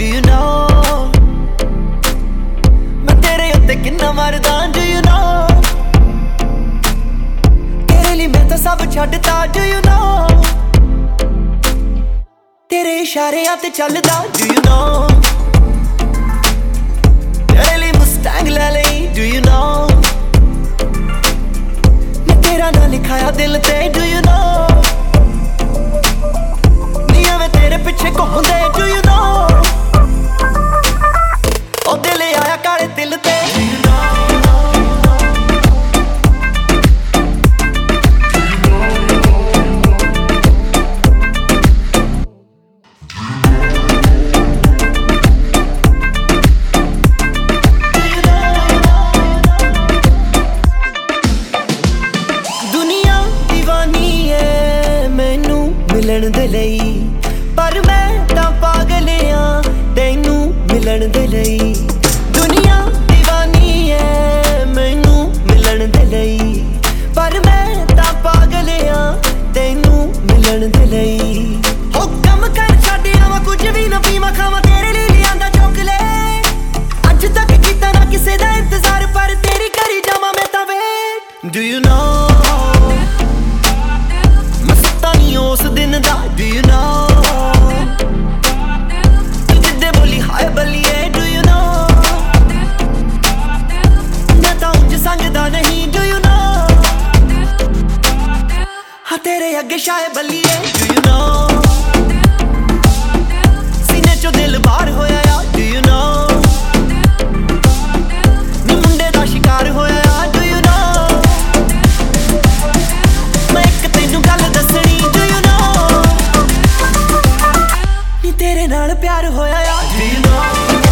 do you know ਮੈਂ ਤੇਰੇ ਉੱਤੇ ਕਿੰਨਾ ਮਰਦਾ do you know ਤੇਰੇ ਲਈ ਮੈਂ ਤਾਂ ਸਭ ਛੱਡਤਾ do you know ਤੇਰੇ ਇਸ਼ਾਰਿਆਂ ਤੇ ਚੱਲਦਾ do you know ਤੇਰੇ ਲਈ ਮੁਸਟੈਂਗ ਲੈ ਲਈ do you know ਮੈਂ ਤੇਰਾ ਨਾਂ ਲਿਖਾਇਆ ਦਿਲ ਤੇ do you know ਮਿਲਣ ਦੇ ਲਈ। ਪਰ ਮੈਂ ਤਾਂ ਪਾਗਲ ਆ, ਤੈਨੂੰ ਮਿਲਣ ਦੇ ਲਈ। ਦੁਨੀਆ دیਵਾਨੀ ਏ ਮੈਨੂੰ ਮਿਲਣ ਦੇ ਲਈ। ਪਰ ਮੈਂ ਤਾਂ ਪਾਗਲ ਆ, ਤੈਨੂੰ ਮਿਲਣ ਦੇ ਲਈ। ਹੋ ਕੰਮ ਕਰ ਛੱਡ ਆਵਾਂ ਕੁਝ ਵੀ ਨਾ ਪੀਵਾਂ ਖਾਵਾਂ, ਤੇਰੇ ਲਈ ਲਿਆਂਦਾ ਚੋਕਲੇਟ। ਅੱਜ ਤੱਕ ਕੀਤਾ ਨਾ ਕਿਸੇ ਦਾ ਇੰਤਜ਼ਾਰ, ਪਰ ਤੇਰੀ ਕਰੀ ਜਾਵਾਂ ਮੈਂ ਤਾਂ ਵੇਟ। ਡੂ ਯੂ ਨੋ ਉਸ ਦਿਨ ਦਾ ਡੂ ਯੂ ਨੋ ਤੂੰ ਜਿੱਦੇ ਬੋਲੀ, ਹਾਏ ਬੱਲੀਏ ਡੂ ਯੂ ਨੋ ਮੈਂ ਤਾਂ ਉਂਝ ਸੰਗਦਾ ਨਹੀਂ ਡੂ ਯੂ ਨੋ ਹਾਂ, ਤੇਰੇ ਅੱਗੇ ਸ਼ਾਏ ਬੱਲੀਏ ਡੂ ਯੂ ਨੋ ਪਿਆਰ ਹੋਇਆ ਆ। ਜੀ ਨਾ